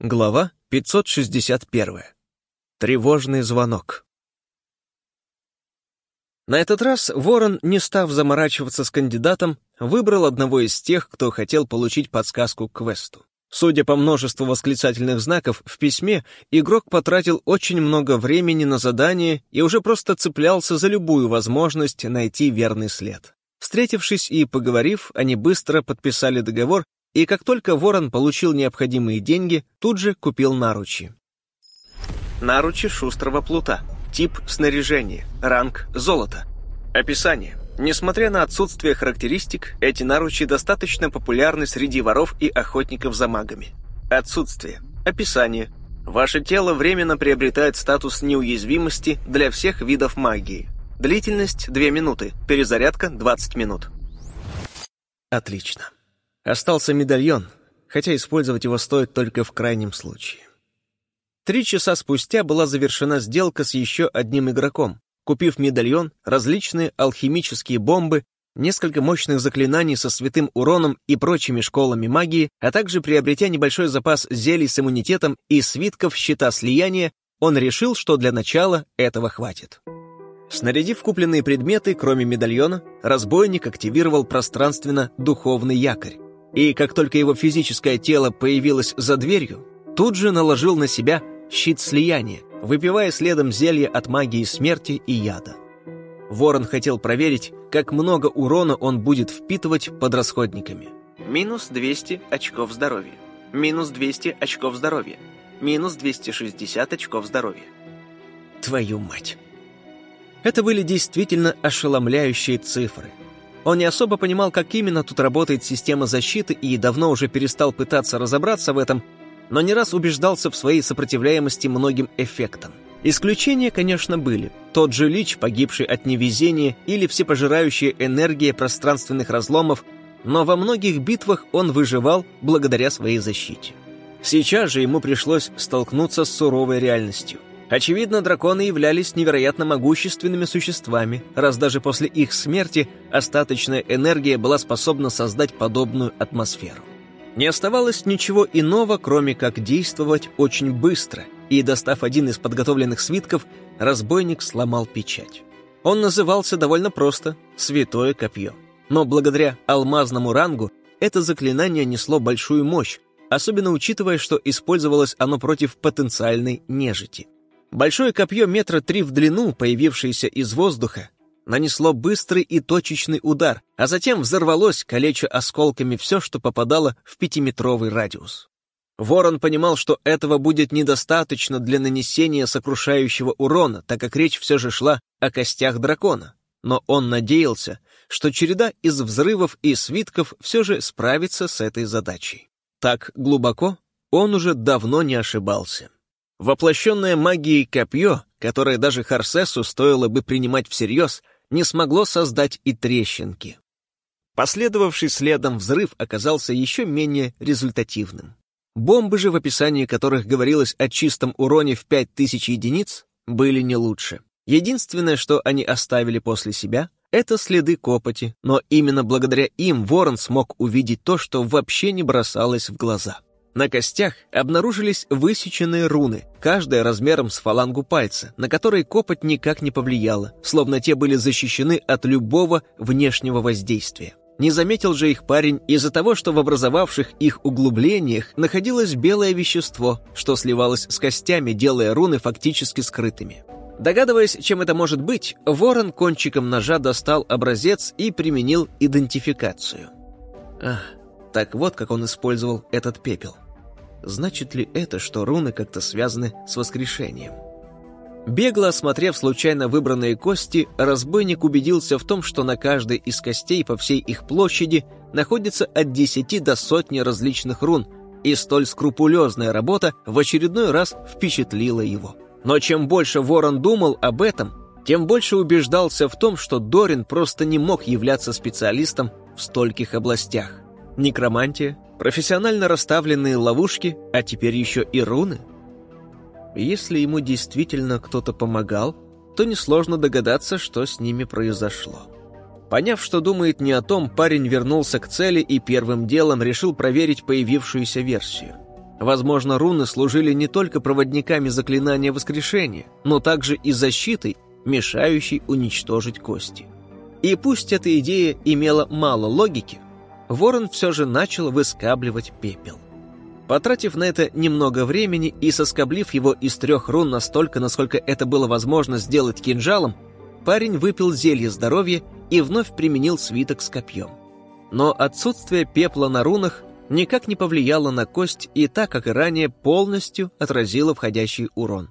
Глава 561. Тревожный звонок. На этот раз Ворон, не став заморачиваться с кандидатом, выбрал одного из тех, кто хотел получить подсказку к квесту. Судя по множеству восклицательных знаков в письме, игрок потратил очень много времени на задание и уже просто цеплялся за любую возможность найти верный след. Встретившись и поговорив, они быстро подписали договор и как только Ворон получил необходимые деньги, тут же купил наручи. Наручи шустрого плута. Тип снаряжения. Ранг золото. Описание. Несмотря на отсутствие характеристик, эти наручи достаточно популярны среди воров и охотников за магами. Отсутствие. Описание. Ваше тело временно приобретает статус неуязвимости для всех видов магии. Длительность 2 минуты, перезарядка 20 минут. Отлично. Остался медальон, хотя использовать его стоит только в крайнем случае. Три часа спустя была завершена сделка с еще одним игроком, купив медальон, различные алхимические бомбы, несколько мощных заклинаний со святым уроном и прочими школами магии, а также приобретя небольшой запас зелий с иммунитетом и свитков щита слияния, он решил, что для начала этого хватит. Снарядив купленные предметы, кроме медальона, разбойник активировал пространственно-духовный якорь и как только его физическое тело появилось за дверью, тут же наложил на себя щит слияния, выпивая следом зелье от магии смерти и яда. Ворон хотел проверить, как много урона он будет впитывать под расходниками. Минус 200 очков здоровья. Минус 200 очков здоровья. Минус 260 очков здоровья. Твою мать! Это были действительно ошеломляющие цифры – он не особо понимал, как именно тут работает система защиты и давно уже перестал пытаться разобраться в этом, но не раз убеждался в своей сопротивляемости многим эффектам. Исключения, конечно, были. Тот же Лич, погибший от невезения, или всепожирающая энергия пространственных разломов, но во многих битвах он выживал благодаря своей защите. Сейчас же ему пришлось столкнуться с суровой реальностью. Очевидно, драконы являлись невероятно могущественными существами, раз даже после их смерти остаточная энергия была способна создать подобную атмосферу. Не оставалось ничего иного, кроме как действовать очень быстро, и, достав один из подготовленных свитков, разбойник сломал печать. Он назывался довольно просто «Святое копье». Но благодаря алмазному рангу это заклинание несло большую мощь, особенно учитывая, что использовалось оно против потенциальной нежити. Большое копье метра три в длину, появившееся из воздуха, нанесло быстрый и точечный удар, а затем взорвалось, калеча осколками все, что попадало в пятиметровый радиус. Ворон понимал, что этого будет недостаточно для нанесения сокрушающего урона, так как речь все же шла о костях дракона. Но он надеялся, что череда из взрывов и свитков все же справится с этой задачей. Так глубоко он уже давно не ошибался. Воплощенное магией копье, которое даже Харсесу стоило бы принимать всерьез, не смогло создать и трещинки. Последовавший следом взрыв оказался еще менее результативным. Бомбы же, в описании которых говорилось о чистом уроне в 5000 единиц, были не лучше. Единственное, что они оставили после себя, это следы копоти, но именно благодаря им Ворон смог увидеть то, что вообще не бросалось в глаза. На костях обнаружились высеченные руны, каждая размером с фалангу пальца, на которые копоть никак не повлияла, словно те были защищены от любого внешнего воздействия. Не заметил же их парень из-за того, что в образовавших их углублениях находилось белое вещество, что сливалось с костями, делая руны фактически скрытыми. Догадываясь, чем это может быть, ворон кончиком ножа достал образец и применил идентификацию. Ах, так вот как он использовал этот пепел. Значит ли это, что руны как-то связаны с воскрешением? Бегло осмотрев случайно выбранные кости, разбойник убедился в том, что на каждой из костей по всей их площади находится от 10 до сотни различных рун, и столь скрупулезная работа в очередной раз впечатлила его. Но чем больше Ворон думал об этом, тем больше убеждался в том, что Дорин просто не мог являться специалистом в стольких областях. Некромантия, профессионально расставленные ловушки, а теперь еще и руны. Если ему действительно кто-то помогал, то несложно догадаться, что с ними произошло. Поняв, что думает не о том, парень вернулся к цели и первым делом решил проверить появившуюся версию. Возможно, руны служили не только проводниками заклинания воскрешения, но также и защитой, мешающей уничтожить кости. И пусть эта идея имела мало логики, Ворон все же начал выскабливать пепел. Потратив на это немного времени и соскоблив его из трех рун настолько, насколько это было возможно сделать кинжалом, парень выпил зелье здоровья и вновь применил свиток с копьем. Но отсутствие пепла на рунах никак не повлияло на кость и так, как и ранее, полностью отразило входящий урон.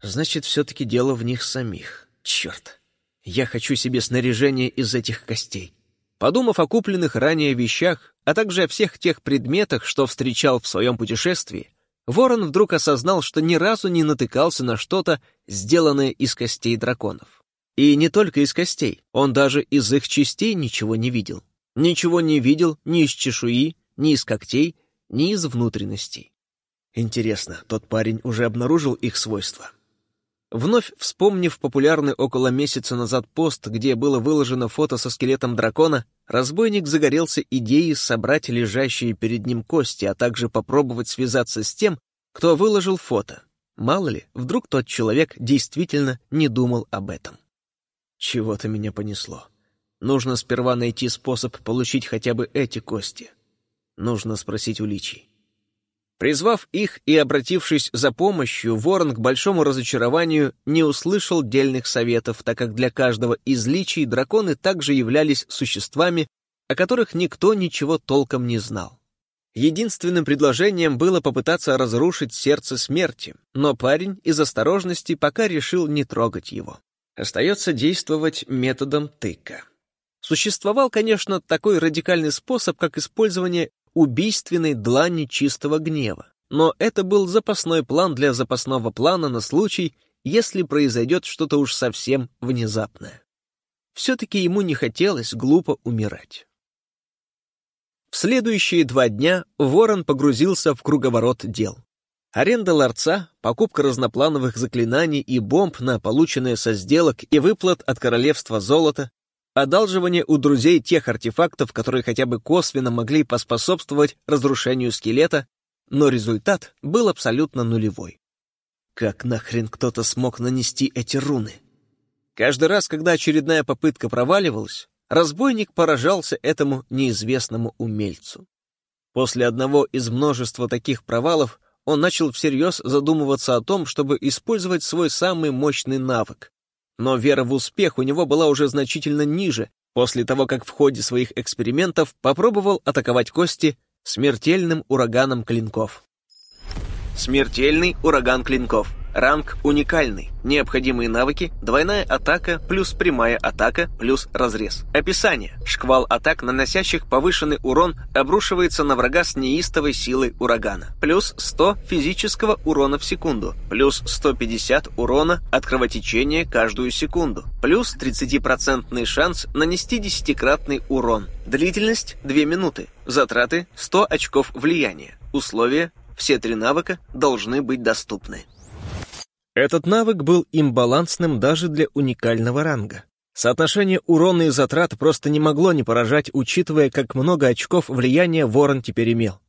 Значит, все-таки дело в них самих. Черт. Я хочу себе снаряжение из этих костей. Подумав о купленных ранее вещах, а также о всех тех предметах, что встречал в своем путешествии, Ворон вдруг осознал, что ни разу не натыкался на что-то, сделанное из костей драконов. И не только из костей, он даже из их частей ничего не видел. Ничего не видел ни из чешуи, ни из когтей, ни из внутренностей. Интересно, тот парень уже обнаружил их свойства? Вновь вспомнив популярный около месяца назад пост, где было выложено фото со скелетом дракона, разбойник загорелся идеей собрать лежащие перед ним кости, а также попробовать связаться с тем, кто выложил фото. Мало ли, вдруг тот человек действительно не думал об этом. Чего-то меня понесло. Нужно сперва найти способ получить хотя бы эти кости. Нужно спросить у личий. Призвав их и обратившись за помощью, Ворон к большому разочарованию не услышал дельных советов, так как для каждого из личий драконы также являлись существами, о которых никто ничего толком не знал. Единственным предложением было попытаться разрушить сердце смерти, но парень из осторожности пока решил не трогать его. Остается действовать методом тыка. Существовал, конечно, такой радикальный способ, как использование убийственной длани чистого гнева. Но это был запасной план для запасного плана на случай, если произойдет что-то уж совсем внезапное. Все-таки ему не хотелось глупо умирать. В следующие два дня Ворон погрузился в круговорот дел. Аренда ларца, покупка разноплановых заклинаний и бомб на полученные со сделок и выплат от королевства золота, одалживание у друзей тех артефактов, которые хотя бы косвенно могли поспособствовать разрушению скелета, но результат был абсолютно нулевой. Как нахрен кто-то смог нанести эти руны? Каждый раз, когда очередная попытка проваливалась, разбойник поражался этому неизвестному умельцу. После одного из множества таких провалов он начал всерьез задумываться о том, чтобы использовать свой самый мощный навык но вера в успех у него была уже значительно ниже, после того, как в ходе своих экспериментов попробовал атаковать кости смертельным ураганом клинков. Смертельный ураган клинков — Ранг уникальный. Необходимые навыки – двойная атака плюс прямая атака плюс разрез. Описание. Шквал атак, наносящих повышенный урон, обрушивается на врага с неистовой силой урагана. Плюс 100 физического урона в секунду. Плюс 150 урона от кровотечения каждую секунду. Плюс 30% шанс нанести десятикратный урон. Длительность – 2 минуты. Затраты – 100 очков влияния. Условия – все три навыка должны быть доступны. Этот навык был имбалансным даже для уникального ранга. Соотношение урона и затрат просто не могло не поражать, учитывая, как много очков влияния Ворон теперь имел.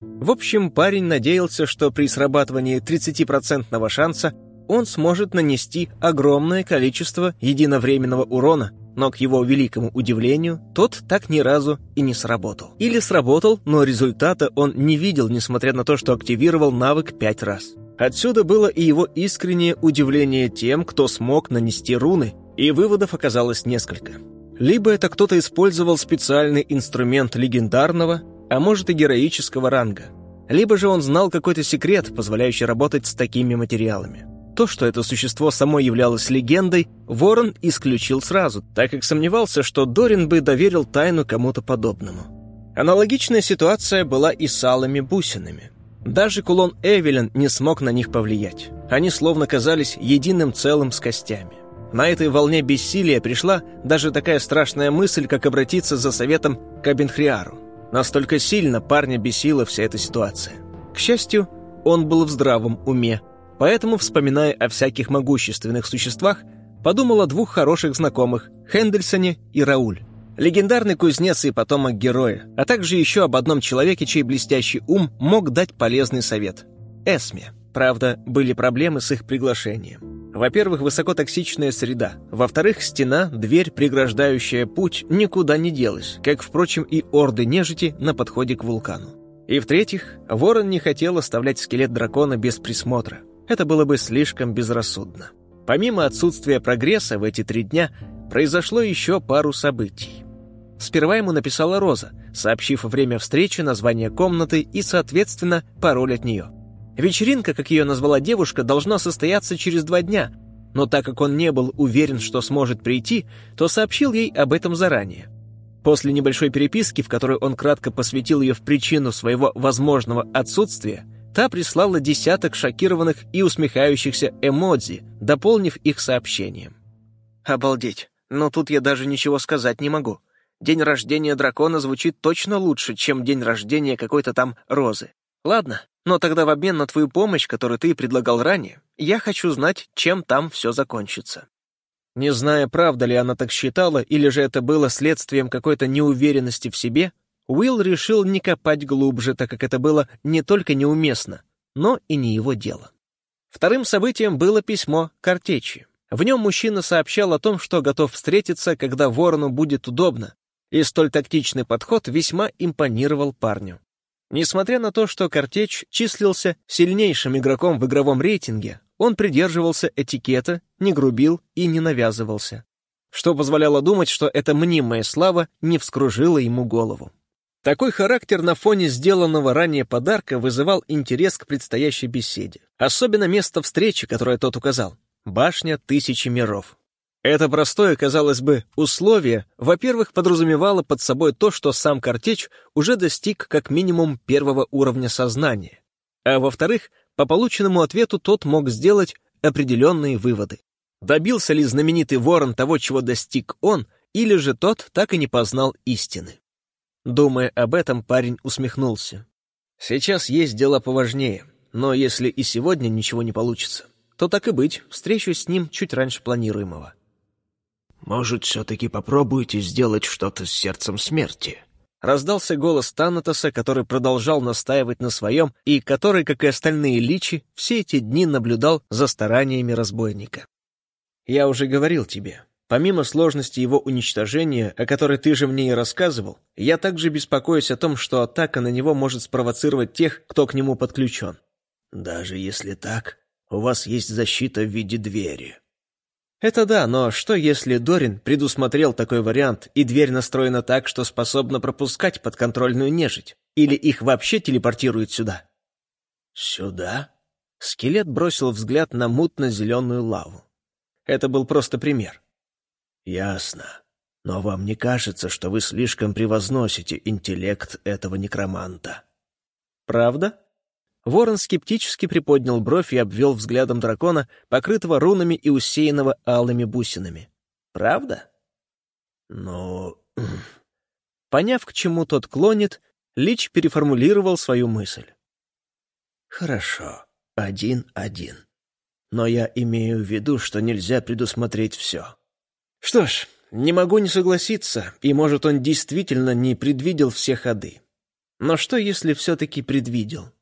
В общем, парень надеялся, что при срабатывании 30% шанса он сможет нанести огромное количество единовременного урона, но, к его великому удивлению, тот так ни разу и не сработал. Или сработал, но результата он не видел, несмотря на то, что активировал навык пять раз. Отсюда было и его искреннее удивление тем, кто смог нанести руны, и выводов оказалось несколько. Либо это кто-то использовал специальный инструмент легендарного, а может и героического ранга, либо же он знал какой-то секрет, позволяющий работать с такими материалами. То, что это существо само являлось легендой, Ворон исключил сразу, так как сомневался, что Дорин бы доверил тайну кому-то подобному. Аналогичная ситуация была и с алыми бусинами. Даже кулон Эвелин не смог на них повлиять. Они словно казались единым целым с костями. На этой волне бессилия пришла даже такая страшная мысль, как обратиться за советом к Абенхриару. Настолько сильно парня бесила вся эта ситуация. К счастью, он был в здравом уме, поэтому, вспоминая о всяких могущественных существах, подумал о двух хороших знакомых – Хендельсоне и Рауль. Легендарный кузнец и потомок героя, а также еще об одном человеке, чей блестящий ум мог дать полезный совет — Эсме. Правда, были проблемы с их приглашением. Во-первых, высокотоксичная среда. Во-вторых, стена, дверь, преграждающая путь, никуда не делась, как, впрочем, и орды нежити на подходе к вулкану. И в-третьих, ворон не хотел оставлять скелет дракона без присмотра. Это было бы слишком безрассудно. Помимо отсутствия прогресса в эти три дня, произошло еще пару событий. Сперва ему написала Роза, сообщив время встречи, название комнаты и, соответственно, пароль от нее. Вечеринка, как ее назвала девушка, должна состояться через два дня, но так как он не был уверен, что сможет прийти, то сообщил ей об этом заранее. После небольшой переписки, в которой он кратко посвятил ее в причину своего возможного отсутствия, та прислала десяток шокированных и усмехающихся эмодзи, дополнив их сообщением. «Обалдеть, но тут я даже ничего сказать не могу. День рождения дракона звучит точно лучше, чем день рождения какой-то там розы. Ладно, но тогда в обмен на твою помощь, которую ты предлагал ранее, я хочу знать, чем там все закончится». Не зная, правда ли она так считала, или же это было следствием какой-то неуверенности в себе, Уилл решил не копать глубже, так как это было не только неуместно, но и не его дело. Вторым событием было письмо Картечи. В нем мужчина сообщал о том, что готов встретиться, когда ворону будет удобно, и столь тактичный подход весьма импонировал парню. Несмотря на то, что Картеч числился сильнейшим игроком в игровом рейтинге, он придерживался этикета, не грубил и не навязывался, что позволяло думать, что эта мнимая слава не вскружила ему голову. Такой характер на фоне сделанного ранее подарка вызывал интерес к предстоящей беседе. Особенно место встречи, которое тот указал — башня тысячи миров. Это простое, казалось бы, условие, во-первых, подразумевало под собой то, что сам Картеч уже достиг как минимум первого уровня сознания, а во-вторых, по полученному ответу тот мог сделать определенные выводы. Добился ли знаменитый ворон того, чего достиг он, или же тот так и не познал истины? Думая об этом, парень усмехнулся. Сейчас есть дела поважнее, но если и сегодня ничего не получится, то так и быть, встречусь с ним чуть раньше планируемого. «Может, все-таки попробуете сделать что-то с сердцем смерти?» Раздался голос Танатоса, который продолжал настаивать на своем и который, как и остальные личи, все эти дни наблюдал за стараниями разбойника. «Я уже говорил тебе, помимо сложности его уничтожения, о которой ты же мне и рассказывал, я также беспокоюсь о том, что атака на него может спровоцировать тех, кто к нему подключен». «Даже если так, у вас есть защита в виде двери», это да, но что если Дорин предусмотрел такой вариант, и дверь настроена так, что способна пропускать подконтрольную нежить? Или их вообще телепортируют сюда? Сюда? Скелет бросил взгляд на мутно-зеленую лаву. Это был просто пример. Ясно. Но вам не кажется, что вы слишком превозносите интеллект этого некроманта? Правда? Ворон скептически приподнял бровь и обвел взглядом дракона, покрытого рунами и усеянного алыми бусинами. «Правда?» «Ну...» Поняв, к чему тот клонит, Лич переформулировал свою мысль. «Хорошо, один-один. Но я имею в виду, что нельзя предусмотреть все». «Что ж, не могу не согласиться, и, может, он действительно не предвидел все ходы. Но что, если все-таки предвидел?»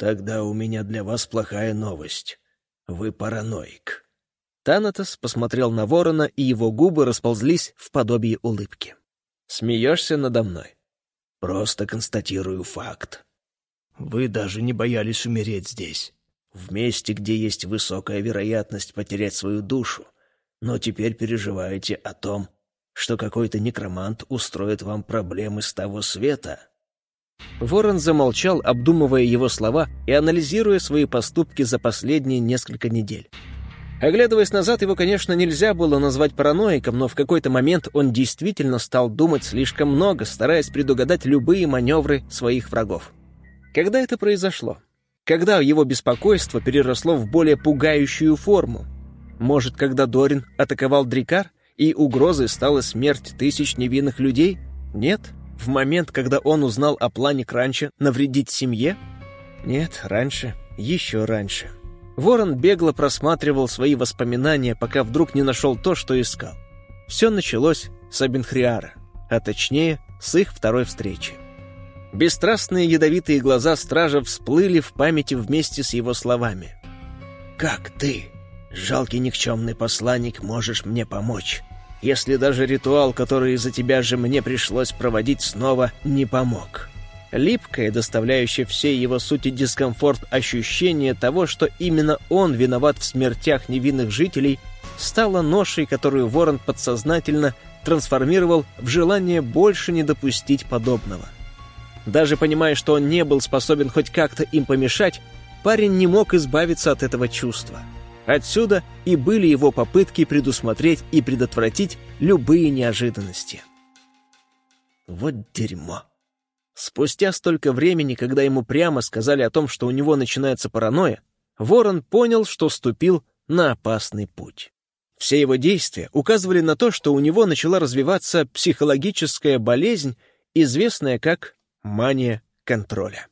Тогда у меня для вас плохая новость. Вы параноик. Танатос посмотрел на ворона, и его губы расползлись в подобие улыбки. «Смеешься надо мной?» «Просто констатирую факт. Вы даже не боялись умереть здесь, в месте, где есть высокая вероятность потерять свою душу, но теперь переживаете о том, что какой-то некромант устроит вам проблемы с того света, Ворон замолчал, обдумывая его слова и анализируя свои поступки за последние несколько недель. Оглядываясь назад, его, конечно, нельзя было назвать параноиком, но в какой-то момент он действительно стал думать слишком много, стараясь предугадать любые маневры своих врагов. Когда это произошло? Когда его беспокойство переросло в более пугающую форму? Может, когда Дорин атаковал Дрикар, и угрозой стала смерть тысяч невинных людей? Нет, в момент, когда он узнал о плане Кранча навредить семье? Нет, раньше, еще раньше. Ворон бегло просматривал свои воспоминания, пока вдруг не нашел то, что искал. Все началось с Абенхриара. а точнее, с их второй встречи. Бесстрастные ядовитые глаза стража всплыли в памяти вместе с его словами. «Как ты, жалкий никчемный посланник, можешь мне помочь, если даже ритуал, который из-за тебя же мне пришлось проводить снова, не помог?» Липкое, доставляющее всей его сути дискомфорт ощущение того, что именно он виноват в смертях невинных жителей, стало ношей, которую Ворон подсознательно трансформировал в желание больше не допустить подобного. Даже понимая, что он не был способен хоть как-то им помешать, парень не мог избавиться от этого чувства. Отсюда и были его попытки предусмотреть и предотвратить любые неожиданности. Вот дерьмо. Спустя столько времени, когда ему прямо сказали о том, что у него начинается паранойя, Ворон понял, что ступил на опасный путь. Все его действия указывали на то, что у него начала развиваться психологическая болезнь, известная как мания контроля.